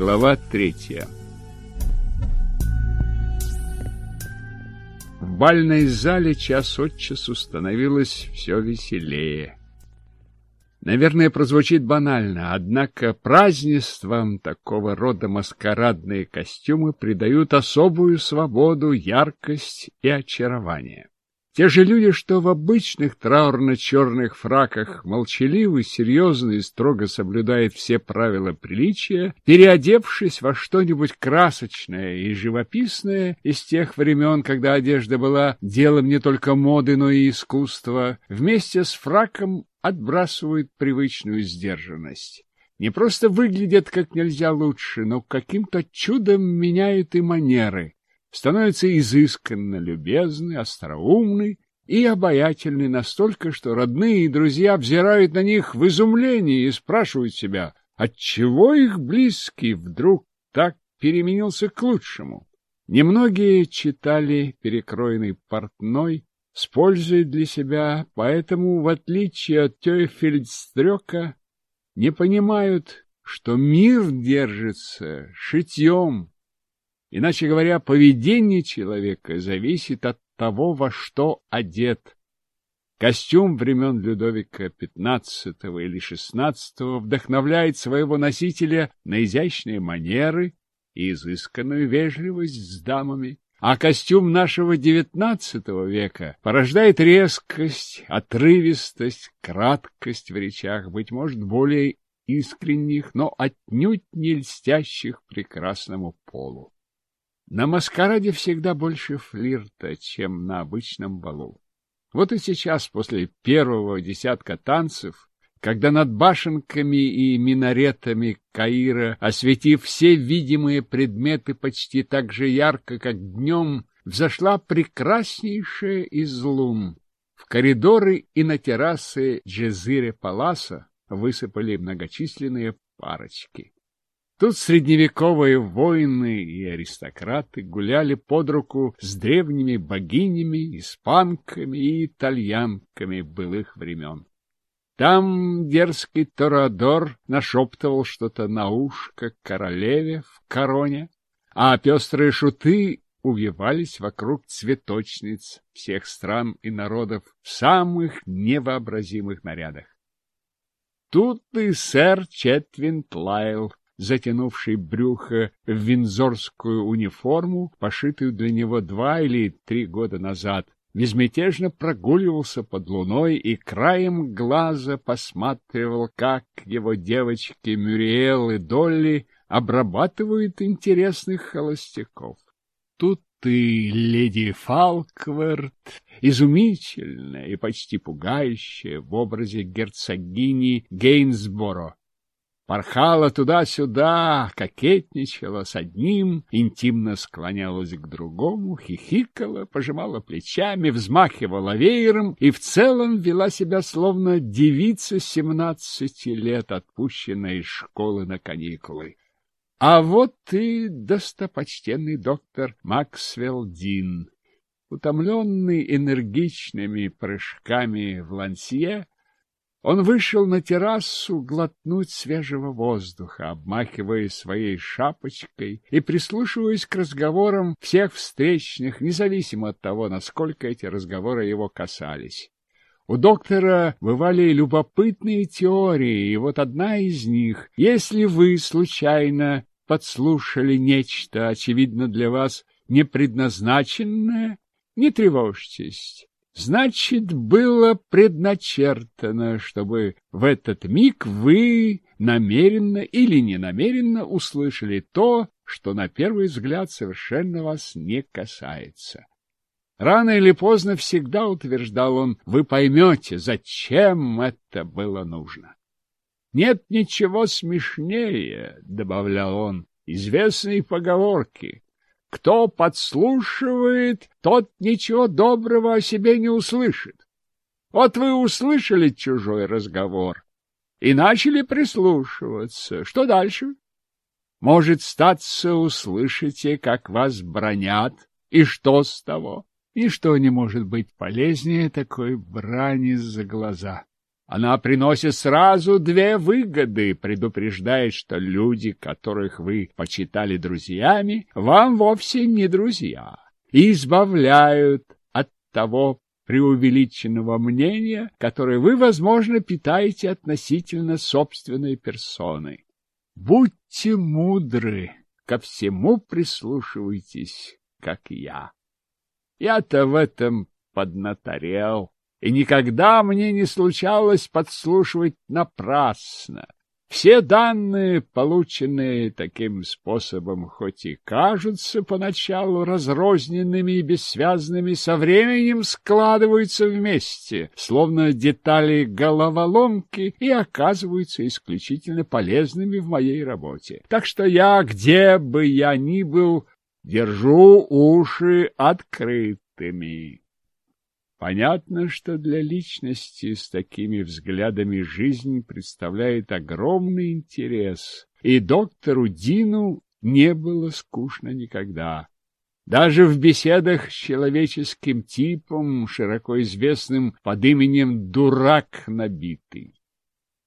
Глава третья В бальной зале час от часу становилось все веселее. Наверное, прозвучит банально, однако празднествам такого рода маскарадные костюмы придают особую свободу, яркость и очарование. Те же люди, что в обычных траурно-черных фраках, молчаливы, серьезно и строго соблюдают все правила приличия, переодевшись во что-нибудь красочное и живописное из тех времен, когда одежда была делом не только моды, но и искусства, вместе с фраком отбрасывают привычную сдержанность. Не просто выглядят как нельзя лучше, но каким-то чудом меняют и манеры становится изысканно любезный, остроумный и обаятельный настолько, что родные и друзья взирают на них в изумлении и спрашивают себя, отчего их близкий вдруг так переменился к лучшему. Немногие читали «Перекроенный портной» с пользой для себя, поэтому, в отличие от Тёйфельдстрёка, не понимают, что мир держится шитьем, Иначе говоря, поведение человека зависит от того, во что одет. Костюм времен Людовика XV или XVI вдохновляет своего носителя на изящные манеры и изысканную вежливость с дамами. А костюм нашего XIX века порождает резкость, отрывистость, краткость в речах, быть может, более искренних, но отнюдь не льстящих прекрасному полу. На маскараде всегда больше флирта, чем на обычном балу. Вот и сейчас, после первого десятка танцев, когда над башенками и минаретами Каира, осветив все видимые предметы почти так же ярко, как днем, взошла прекраснейшая из лун. В коридоры и на террасы Джезире Паласа высыпали многочисленные парочки. Тут средневековые воины и аристократы гуляли под руку с древними богинями, испанками и итальянками былых времен. Там дерзкий Торадор нашептывал что-то на ушко королеве в короне, а пестрые шуты увивались вокруг цветочниц всех стран и народов в самых невообразимых нарядах. Тут и сэр Четвин лаял, затянувший брюхо в винзорскую униформу, пошитую для него два или три года назад, безмятежно прогуливался под луной и краем глаза посматривал, как его девочки Мюриэл и Долли обрабатывают интересных холостяков. Тут ты, леди Фалкверт, изумительная и почти пугающая в образе герцогини Гейнсборо, Порхала туда-сюда, кокетничала с одним, интимно склонялась к другому, хихикала, пожимала плечами, взмахивала веером и в целом вела себя словно девица семнадцати лет, отпущенная из школы на каникулы. А вот и достопочтенный доктор Максвелл Дин, утомленный энергичными прыжками в лансье, он вышел на террасу глотнуть свежего воздуха, обмахиваясь своей шапочкой и прислушиваясь к разговорам всех встречных, независимо от того, насколько эти разговоры его касались. У доктора бывали любопытные теории, и вот одна из них. Если вы случайно подслушали нечто, очевидно для вас, непредназначенное, не тревожьтесь. Значит, было предначертано, чтобы в этот миг вы намеренно или не намеренно услышали то, что на первый взгляд совершенно вас не касается. Рано или поздно всегда утверждал он, вы поймете, зачем это было нужно. «Нет ничего смешнее», — добавлял он, — «известной поговорки. Кто подслушивает, тот ничего доброго о себе не услышит. Вот вы услышали чужой разговор и начали прислушиваться. Что дальше? Может, статься услышите, как вас бронят, и что с того? Ничто не может быть полезнее такой брани за глаза. Она приносит сразу две выгоды, предупреждает, что люди, которых вы почитали друзьями, вам вовсе не друзья, и избавляют от того преувеличенного мнения, которое вы, возможно, питаете относительно собственной персоны. Будьте мудры, ко всему прислушивайтесь, как я. Я-то в этом поднаторел и никогда мне не случалось подслушивать напрасно. Все данные, полученные таким способом, хоть и кажутся поначалу разрозненными и бессвязными, со временем складываются вместе, словно детали головоломки, и оказываются исключительно полезными в моей работе. Так что я, где бы я ни был, держу уши открытыми. Понятно, что для личности с такими взглядами жизнь представляет огромный интерес, и доктору Дину не было скучно никогда. Даже в беседах с человеческим типом, широко известным под именем «дурак набитый».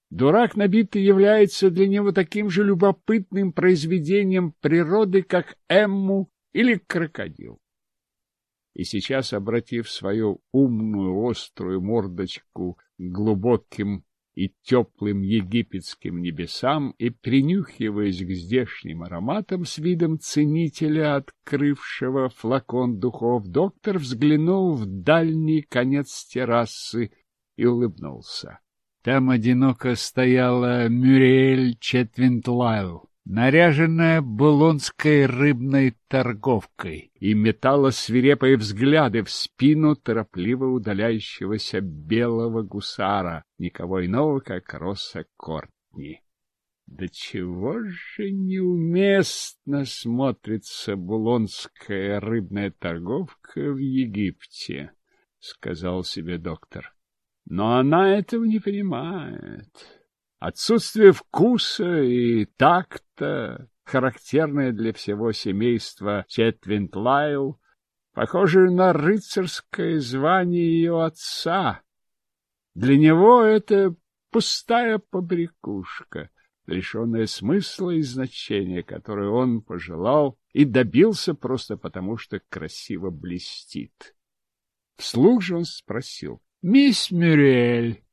Дурак набитый является для него таким же любопытным произведением природы, как Эмму или крокодил и сейчас, обратив свою умную острую мордочку глубоким и теплым египетским небесам и, принюхиваясь к здешним ароматам с видом ценителя, открывшего флакон духов, доктор взглянул в дальний конец террасы и улыбнулся. Там одиноко стояла Мюриэль Четвинтлайл наряженная булонской рыбной торговкой, и метала свирепые взгляды в спину торопливо удаляющегося белого гусара, никого иного, как Росса Кортни. Да чего же неуместно смотрится булонская рыбная торговка в Египте, — сказал себе доктор. Но она этого не понимает. Отсутствие вкуса и такта, характерное для всего семейства Четвинтлайл, похоже на рыцарское звание ее отца. Для него это пустая побрякушка, лишенная смысла и значения, которое он пожелал и добился просто потому, что красиво блестит. Вслух же он спросил. — Мисс Мюрель,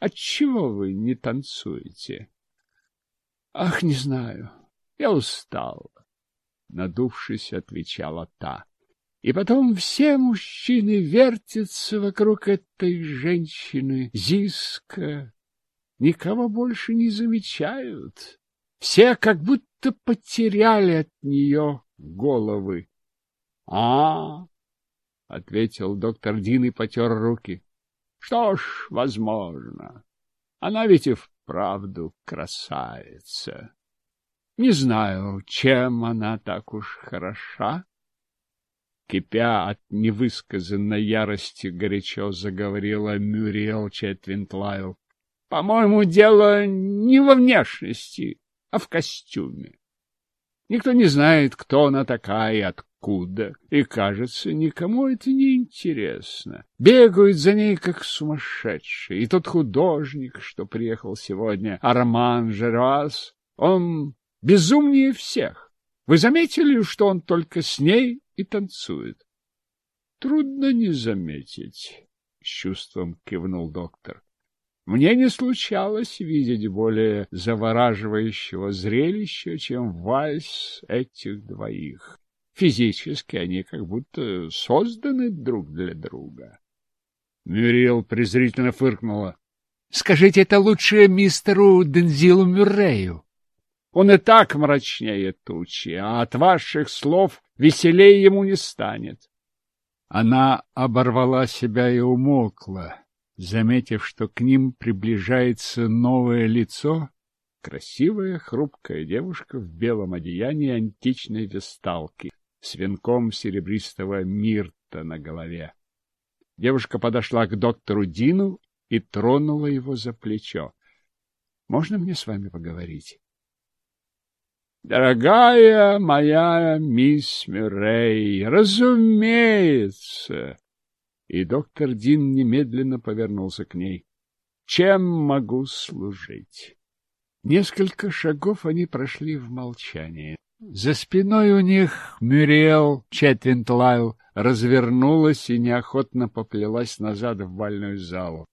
Отчего а вы не танцуете? Ах, не знаю. Я устал, надувшись, отвечала та. И потом все мужчины вертятся вокруг этой женщины, Зиска. Никого больше не замечают. Все как будто потеряли от нее головы. — А, — ответил доктор Дин и потер руки. Что ж, возможно. Она ведь и вправду красавица. Не знаю, чем она так уж хороша. Кипя от невысказанной ярости, горячо заговорила Мюриел Четвинтлайл. — По-моему, дело не во внешности, а в костюме. Никто не знает, кто она такая и откуда, и, кажется, никому это не интересно. Бегают за ней, как сумасшедшие, и тот художник, что приехал сегодня, Арман Жервас, он безумнее всех. Вы заметили, что он только с ней и танцует? Трудно не заметить, — с чувством кивнул доктор. Мне не случалось видеть более завораживающего зрелища, чем вальс этих двоих. Физически они как будто созданы друг для друга. Мюрриел презрительно фыркнула. — Скажите это лучше мистеру Дензилу Мюррею. Он и так мрачнее тучи, а от ваших слов веселее ему не станет. Она оборвала себя и умолкла, заметив, что к ним приближается новое лицо, красивая хрупкая девушка в белом одеянии античной весталки с венком серебристого мирта на голове. Девушка подошла к доктору Дину и тронула его за плечо. — Можно мне с вами поговорить? — Дорогая моя мисс Мюррей, разумеется! И доктор Дин немедленно повернулся к ней. — Чем могу служить? Несколько шагов они прошли в молчании. За спиной у них Мюриэл Четвинтлайл развернулась и неохотно поплелась назад в бальную залу.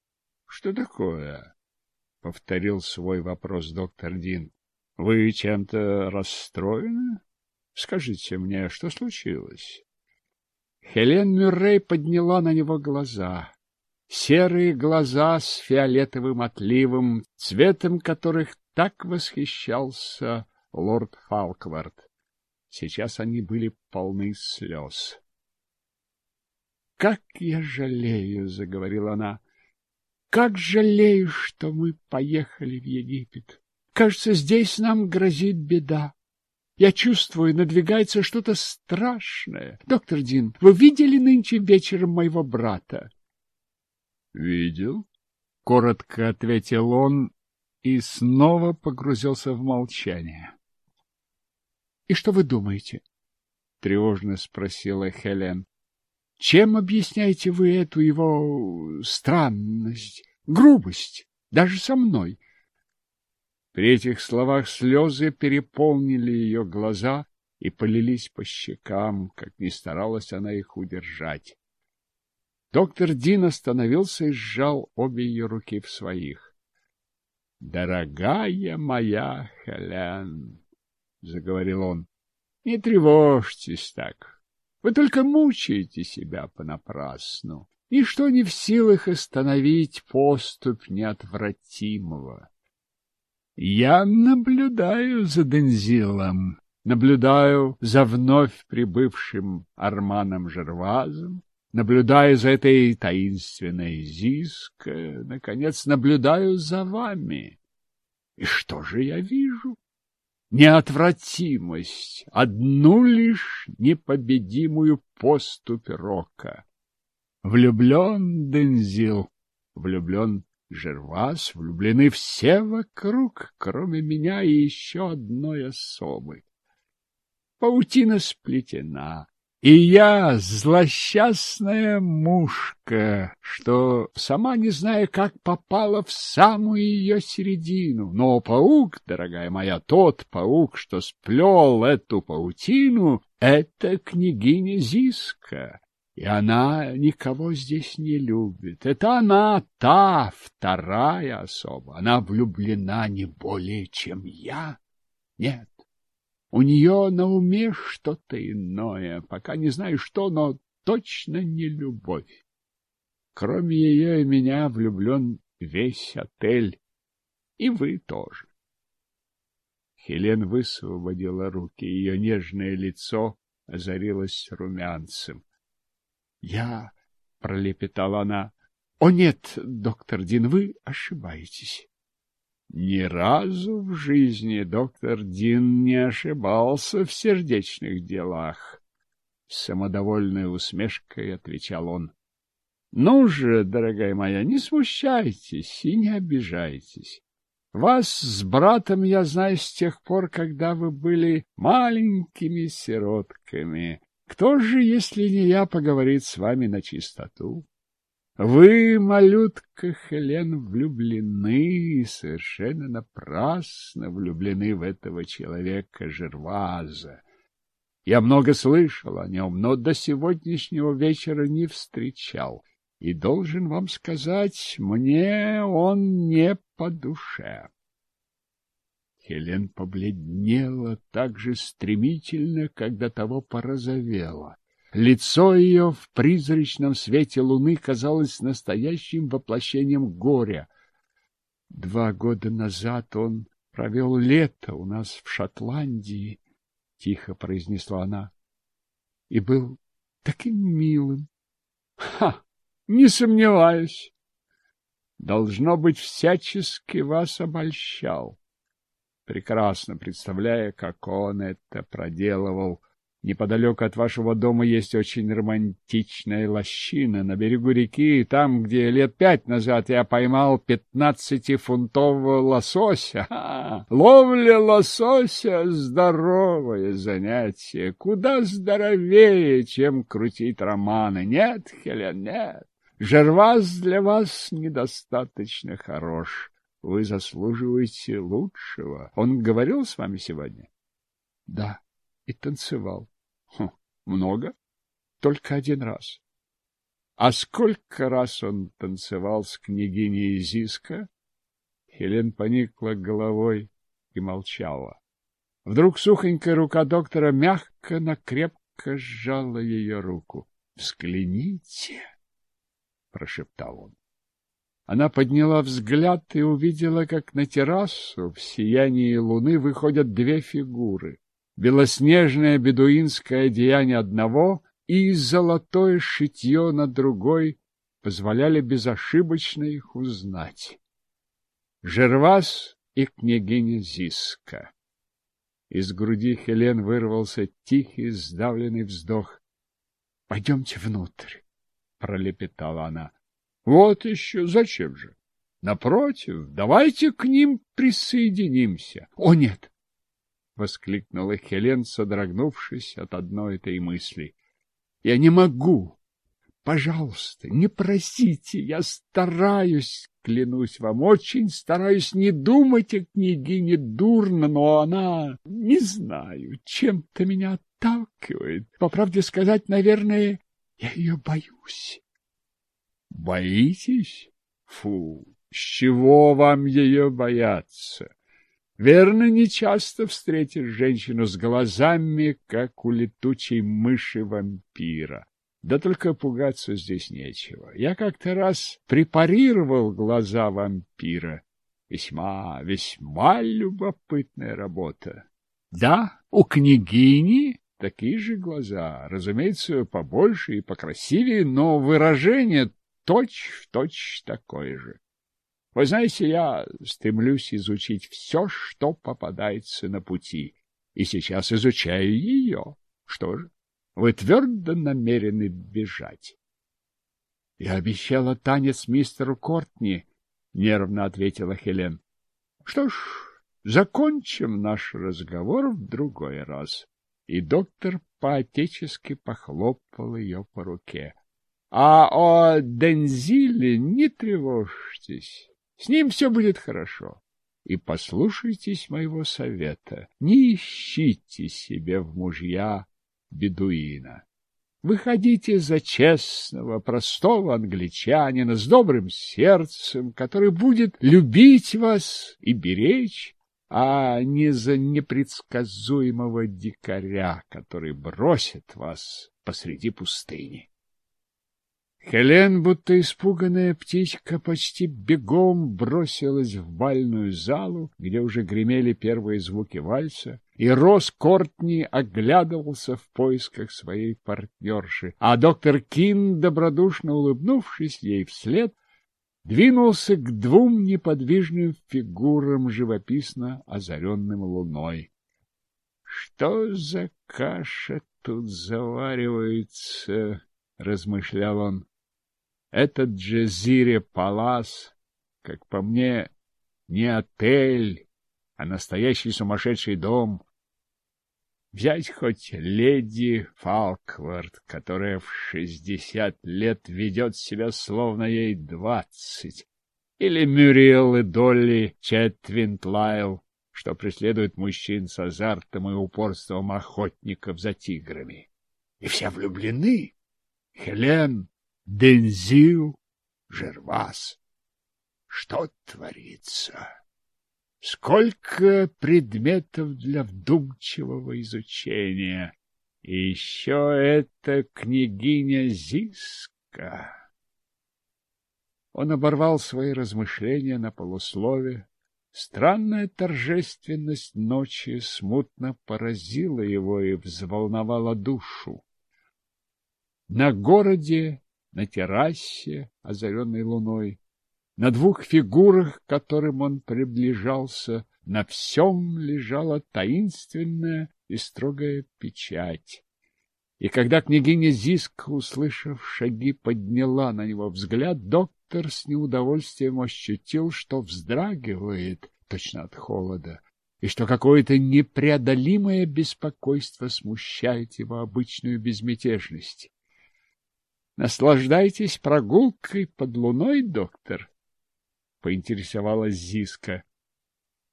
— Что такое? — повторил свой вопрос доктор Дин. — Вы чем-то расстроены? Скажите мне, что случилось? Хелен Мюррей подняла на него глаза. Серые глаза с фиолетовым отливом, цветом которых так восхищался лорд Фалквард. Сейчас они были полны слез. — Как я жалею, — заговорила она, — как жалею, что мы поехали в Египет. Кажется, здесь нам грозит беда. Я чувствую, надвигается что-то страшное. Доктор Дин, вы видели нынче вечером моего брата? — Видел, — коротко ответил он и снова погрузился в молчание. И что вы думаете? — тревожно спросила Хелен. — Чем объясняете вы эту его странность, грубость, даже со мной? При этих словах слезы переполнили ее глаза и полились по щекам, как ни старалась она их удержать. Доктор Дин остановился и сжал обе ее руки в своих. — Дорогая моя Хелен! — заговорил он, — не тревожьтесь так. Вы только мучаете себя понапрасну. Ничто не в силах остановить поступь неотвратимого. Я наблюдаю за Дензилом, наблюдаю за вновь прибывшим Арманом Жервазом, наблюдаю за этой таинственной Зиской наконец, наблюдаю за вами. И что же я вижу? неотвратимость, одну лишь непобедимую поступь рока. Влюблен Дензил, влюблен Жервас, влюблены все вокруг, кроме меня и еще одной особы. Паутина сплетена, и я злосчастная мушка, что, сама не знаю, как попала в самую ее середину. Но паук, дорогая моя, тот паук, что сплел эту паутину, это княгиня Зиска. И она никого здесь не любит. Это она та вторая особа. Она влюблена не более, чем я. Нет, у нее на уме что-то иное, пока не знаю что, но точно не любовь. Кроме ее и меня влюблен весь отель, и вы тоже. Хелен высвободила руки, ее нежное лицо озарилось румянцем. — Я... — пролепетала она. — О нет, доктор Дин, вы ошибаетесь. Ни разу в жизни доктор Дин не ошибался в сердечных делах. самодовольной усмешкой отвечал он. — Ну же, дорогая моя, не смущайтесь и не обижайтесь. Вас с братом я знаю с тех пор, когда вы были маленькими сиротками. Кто же, если не я, поговорит с вами на чистоту? Вы, малютка Хелен, влюблены, совершенно напрасно влюблены в этого человека Жерваза. Я много слышал о нем, но до сегодняшнего вечера не встречал. И должен вам сказать, мне он не по душе. Хелен побледнела так же стремительно, как до того порозовела. Лицо ее в призрачном свете луны казалось настоящим воплощением горя. Два года назад он провел лето у нас в Шотландии, — тихо произнесла она, — и был таким милым. — Ха! Не сомневаюсь. Должно быть, всячески вас обольщал. Прекрасно представляя, как он это проделывал, — Неподалеку от вашего дома есть очень романтичная лощина на берегу реки, там, где лет пять назад я поймал пятнадцатифунтового лосося. Ха! Ловля лосося — здоровое занятие, куда здоровее, чем крутить романы. Нет, Хелен, нет, жерваз для вас недостаточно хорош. Вы заслуживаете лучшего. Он говорил с вами сегодня? Да, и танцевал. Хм, много? Только один раз. А сколько раз он танцевал с княгиней Изиска? Хелен поникла головой и молчала. Вдруг сухонькая рука доктора мягко, но крепко сжала ее руку. «Взгляните!» — прошептал он. Она подняла взгляд и увидела, как на террасу в сиянии луны выходят две фигуры белоснежное бедуинское одеяние одного и золотое шитье на другой позволяли безошибочно их узнать. Жервас и княгиня Зиска. Из груди Хелен вырвался тихий, сдавленный вздох. — Пойдемте внутрь, — пролепетала она. — Вот еще, зачем же? Напротив, давайте к ним присоединимся. — О, нет, воскликнула Хелен, содрогнувшись от одной этой мысли. Я не могу. Пожалуйста, не просите, я стараюсь, клянусь вам, очень стараюсь не думать о княгине дурно, но она, не знаю, чем-то меня отталкивает. По правде сказать, наверное, я ее боюсь. Боитесь? Фу, с чего вам ее бояться? Верно, нечасто встретишь женщину с глазами, как у летучей мыши вампира. Да только пугаться здесь нечего. Я как-то раз препарировал глаза вампира. Весьма, весьма любопытная работа. Да, у княгини такие же глаза, разумеется, побольше и покрасивее, но выражение точь-в-точь точь такое же. Вы знаете, я стремлюсь изучить все, что попадается на пути, и сейчас изучаю ее. Что же, вы твердо намерены бежать? — Я обещала танец мистеру Кортни, — нервно ответила Хелен. — Что ж, закончим наш разговор в другой раз. И доктор поотечески похлопал ее по руке. — А о Дензиле не тревожьтесь. С ним все будет хорошо. И послушайтесь моего совета. Не ищите себе в мужья бедуина. Выходите за честного, простого англичанина с добрым сердцем, который будет любить вас и беречь, а не за непредсказуемого дикаря, который бросит вас посреди пустыни. Хелен, будто испуганная птичка, почти бегом бросилась в бальную залу, где уже гремели первые звуки вальса, и Рос Кортни оглядывался в поисках своей партнерши, а доктор Кин, добродушно улыбнувшись ей вслед, двинулся к двум неподвижным фигурам, живописно озаренным луной. — Что за каша тут заваривается? — размышлял он. Этот Джезире Палас, как по мне, не отель, а настоящий сумасшедший дом. Взять хоть леди Фалквард, которая в шестьдесят лет ведет себя, словно ей двадцать, или Мюриел и Долли Четвинт Лайл, что преследует мужчин с азартом и упорством охотников за тиграми. И все влюблены. Хелен, Дензил Жервас. Что творится? Сколько предметов для вдумчивого изучения! И еще эта княгиня Зиска! Он оборвал свои размышления на полуслове. Странная торжественность ночи смутно поразила его и взволновала душу. На городе на террасе, озаренной луной, на двух фигурах, к которым он приближался, на всем лежала таинственная и строгая печать. И когда княгиня Зиск, услышав шаги, подняла на него взгляд, доктор с неудовольствием ощутил, что вздрагивает точно от холода, и что какое-то непреодолимое беспокойство смущает его обычную безмятежность наслаждайтесь прогулкой под луной, доктор, — поинтересовалась Зиска.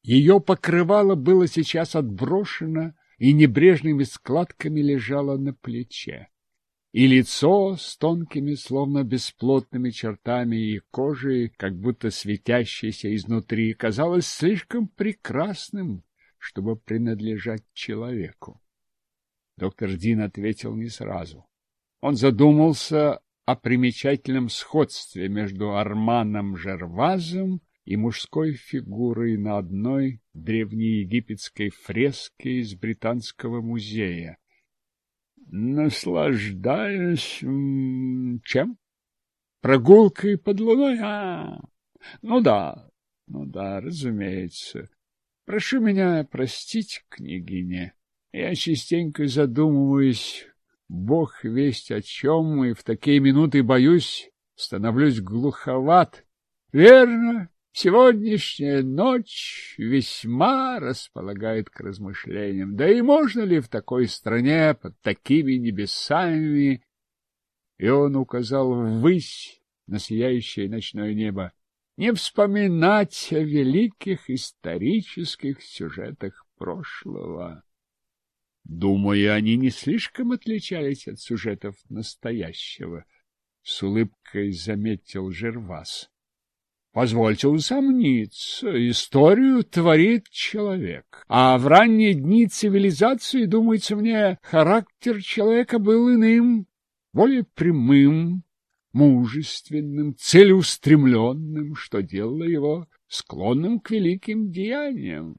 Ее покрывало было сейчас отброшено и небрежными складками лежало на плече. И лицо с тонкими, словно бесплотными чертами и кожей, как будто светящейся изнутри, казалось слишком прекрасным, чтобы принадлежать человеку. Доктор Дин ответил не сразу. Он задумался о примечательном сходстве между Арманом Жервазом и мужской фигурой на одной древнеегипетской фреске из Британского музея. Наслаждаюсь... чем? Прогулкой под луной? А, ну да, ну да, разумеется. Прошу меня простить, княгиня. Я частенько задумываюсь Бог весть о чем, и в такие минуты, боюсь, становлюсь глуховат. Верно, сегодняшняя ночь весьма располагает к размышлениям. Да и можно ли в такой стране, под такими небесами? И он указал ввысь на сияющее ночное небо. Не вспоминать о великих исторических сюжетах прошлого. Думаю, они не слишком отличались от сюжетов настоящего, — с улыбкой заметил Жервас. — Позвольте усомниться, историю творит человек. А в ранние дни цивилизации, думается мне, характер человека был иным, более прямым, мужественным, целеустремленным, что делало его склонным к великим деяниям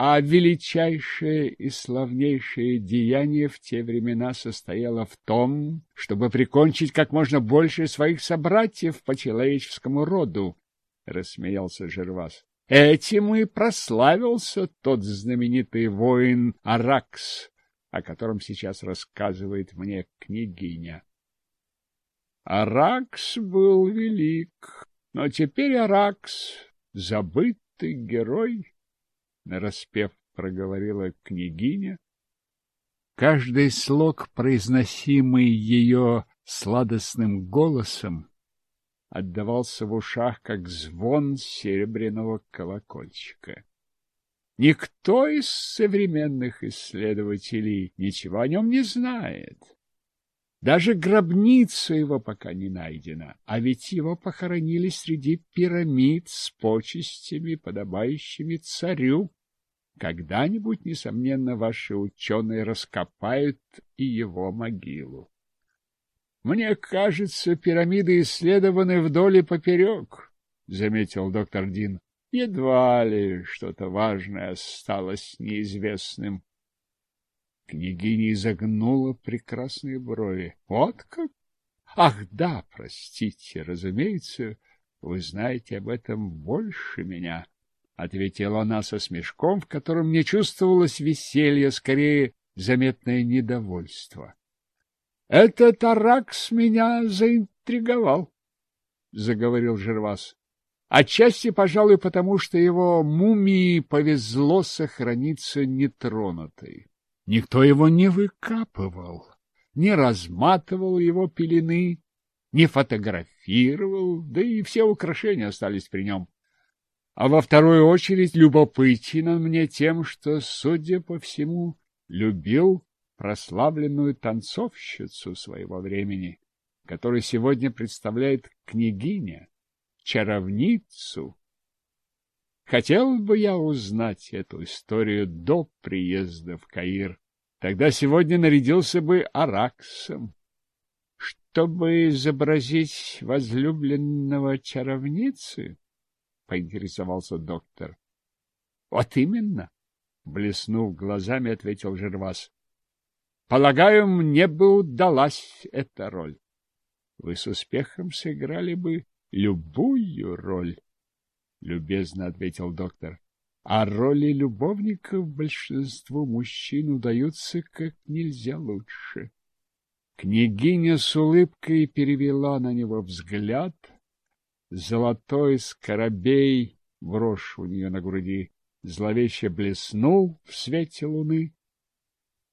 а величайшее и славнейшее деяние в те времена состояло в том, чтобы прикончить как можно больше своих собратьев по человеческому роду, — рассмеялся Жервас. Этим и прославился тот знаменитый воин Аракс, о котором сейчас рассказывает мне княгиня. Аракс был велик, но теперь Аракс — забытый герой нараспев проговорила княгиня. Каждый слог, произносимый ее сладостным голосом, отдавался в ушах, как звон серебряного колокольчика. Никто из современных исследователей ничего о нем не знает. Даже гробница его пока не найдена, а ведь его похоронили среди пирамид с почестями, подобающими царю. Когда-нибудь, несомненно, ваши ученые раскопают и его могилу. Мне кажется, пирамиды исследованы вдоль и поперек, — заметил доктор Дин. Едва ли что-то важное осталось неизвестным. Княгиня изогнула прекрасные брови. Вот как? Ах, да, простите, разумеется, вы знаете об этом больше меня ответила она со смешком, в котором не чувствовалось веселья, скорее заметное недовольство. — Этот Аракс меня заинтриговал, — заговорил Жервас. — Отчасти, пожалуй, потому что его мумии повезло сохраниться нетронутой. Никто его не выкапывал, не разматывал его пелены, не фотографировал, да и все украшения остались при нем. А во вторую очередь любопытен мне тем, что, судя по всему, любил прославленную танцовщицу своего времени, которую сегодня представляет княгиня, чаровницу. Хотел бы я узнать эту историю до приезда в Каир. Тогда сегодня нарядился бы Араксом. Чтобы изобразить возлюбленного чаровницы, — поинтересовался доктор. — Вот именно, — блеснув глазами, ответил Жервас. — Полагаю, мне бы удалась эта роль. Вы с успехом сыграли бы любую роль, — любезно ответил доктор. — А роли любовников большинству мужчин удаются как нельзя лучше. Княгиня с улыбкой перевела на него взгляд — золотой скоробей, брошь у нее на груди, зловеще блеснул в свете луны,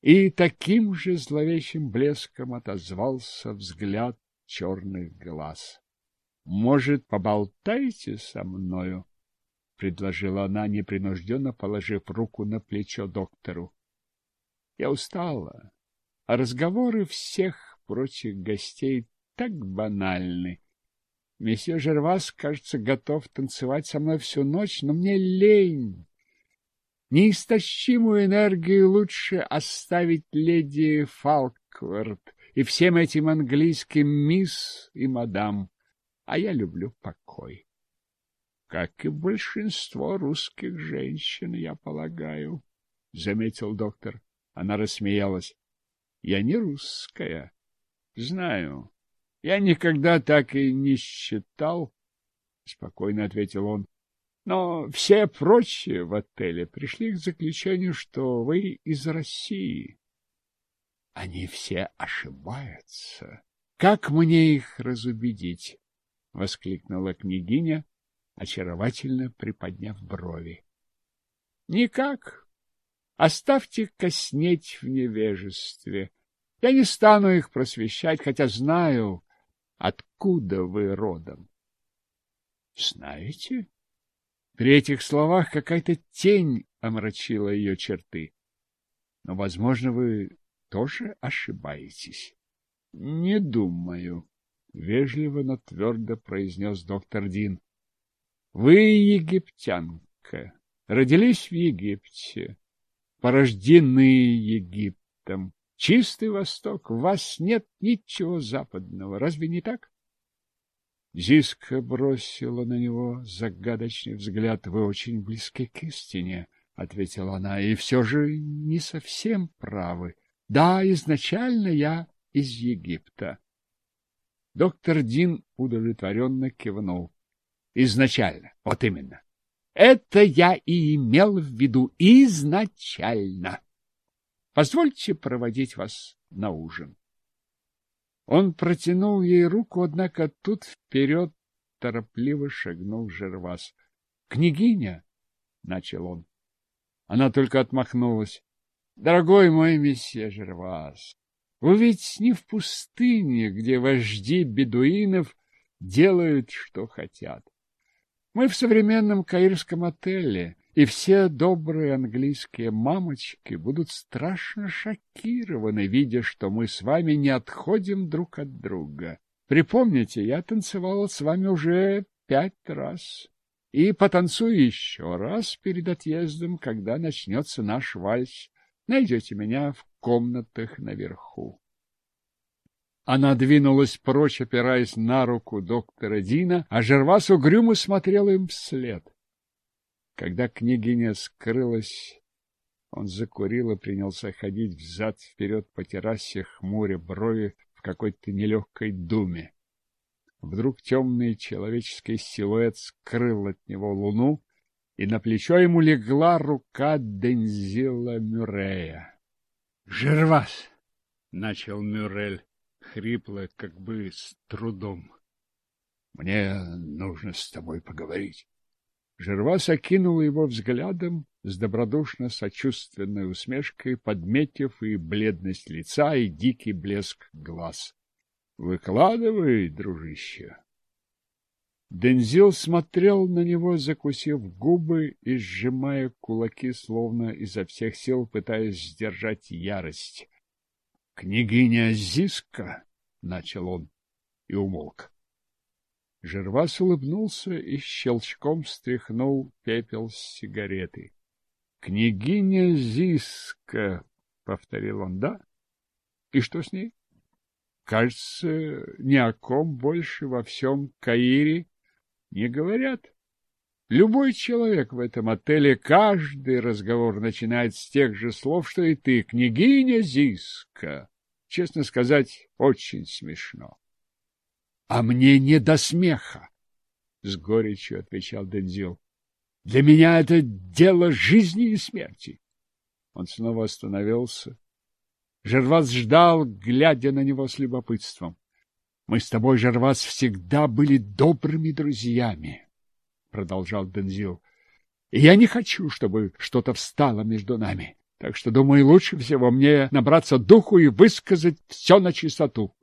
и таким же зловещим блеском отозвался взгляд черных глаз. — Может, поболтайте со мною? — предложила она, непринужденно положив руку на плечо доктору. — Я устала, а разговоры всех прочих гостей так банальны. Месье Жервас, кажется, готов танцевать со мной всю ночь, но мне лень. Неистощимую энергию лучше оставить леди Фалквард и всем этим английским мисс и мадам, а я люблю покой. Как и большинство русских женщин, я полагаю, — заметил доктор. Она рассмеялась. Я не русская. Знаю. Я никогда так и не считал, — спокойно ответил он. Но все прочие в отеле пришли к заключению, что вы из России. Они все ошибаются. Как мне их разубедить? — воскликнула княгиня, очаровательно приподняв брови. — Никак. Оставьте коснеть в невежестве. Я не стану их просвещать, хотя знаю, Откуда вы родом? Знаете? При этих словах какая-то тень омрачила ее черты. Но, возможно, вы тоже ошибаетесь. Не думаю, — вежливо, но твердо произнес доктор Дин. Вы египтянка, родились в Египте, порождены Египтом. Чистый Восток, в вас нет ничего западного, разве не так? Зиска бросила на него загадочный взгляд. — Вы очень близки к истине, — ответила она, — и все же не совсем правы. Да, изначально я из Египта. Доктор Дин удовлетворенно кивнул. — Изначально, вот именно. Это я и имел в виду изначально. Позвольте проводить вас на ужин. Он протянул ей руку, однако тут вперед торопливо шагнул Жервас. — Княгиня! — начал он. Она только отмахнулась. — Дорогой мой месье Жервас, вы ведь не в пустыне, где вожди бедуинов делают, что хотят. Мы в современном каирском отеле, и все добрые английские мамочки будут страшно шокированы, видя, что мы с вами не отходим друг от друга. Припомните, я танцевала с вами уже пять раз. И потанцую еще раз перед отъездом, когда начнется наш вальс. Найдете меня в комнатах наверху. Она двинулась прочь, опираясь на руку доктора Дина, а Жервас угрюмо смотрел им вслед. Когда княгиня скрылась, он закурил и принялся ходить взад-вперед по террасе, хмуря брови в какой-то нелегкой думе. Вдруг темный человеческий силуэт скрыл от него луну, и на плечо ему легла рука Дензила Мюрея. — Жервас! — начал Мюрель, хрипло, как бы с трудом. — Мне нужно с тобой поговорить. Жервас окинул его взглядом с добродушно-сочувственной усмешкой, подметив и бледность лица, и дикий блеск глаз. — Выкладывай, дружище. Дензил смотрел на него, закусив губы и сжимая кулаки, словно изо всех сил пытаясь сдержать ярость. — Княгиня Зиска, — начал он и умолк. Жервас улыбнулся и щелчком стряхнул пепел с сигареты. — Княгиня Зиска, — повторил он, — да? И что с ней? Кажется, ни о ком больше во всем Каире не говорят. Любой человек в этом отеле, каждый разговор начинает с тех же слов, что и ты, княгиня Зиска. Честно сказать, очень смешно а мне не до смеха. С горечью отвечал Дензил. Для меня это дело жизни и смерти. Он снова остановился. Жервас ждал, глядя на него с любопытством. Мы с тобой, Жервас, всегда были добрыми друзьями, продолжал Дензил. я не хочу, чтобы что-то встало между нами. Так что, думаю, лучше всего мне набраться духу и высказать все на чистоту.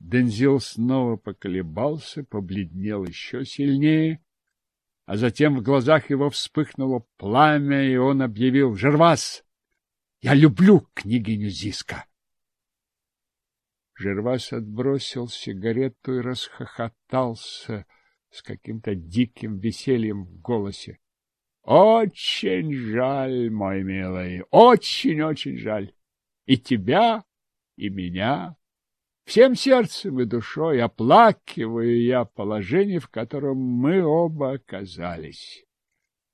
Дензил снова поколебался, побледнел еще сильнее, а затем в глазах его вспыхнуло пламя, и он объявил «Жервас! Я люблю княгиню Зиска!» Жервас отбросил сигарету и расхохотался с каким-то диким весельем в голосе. «Очень жаль, мой милый, очень-очень жаль! И тебя, и меня!» Всем сердцем и душой оплакиваю я положение, в котором мы оба оказались.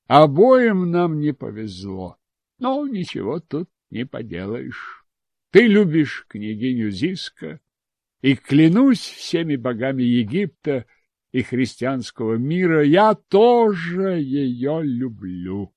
Обоим нам не повезло, но ничего тут не поделаешь. Ты любишь княгиню Зиска, и клянусь всеми богами Египта и христианского мира, я тоже ее люблю.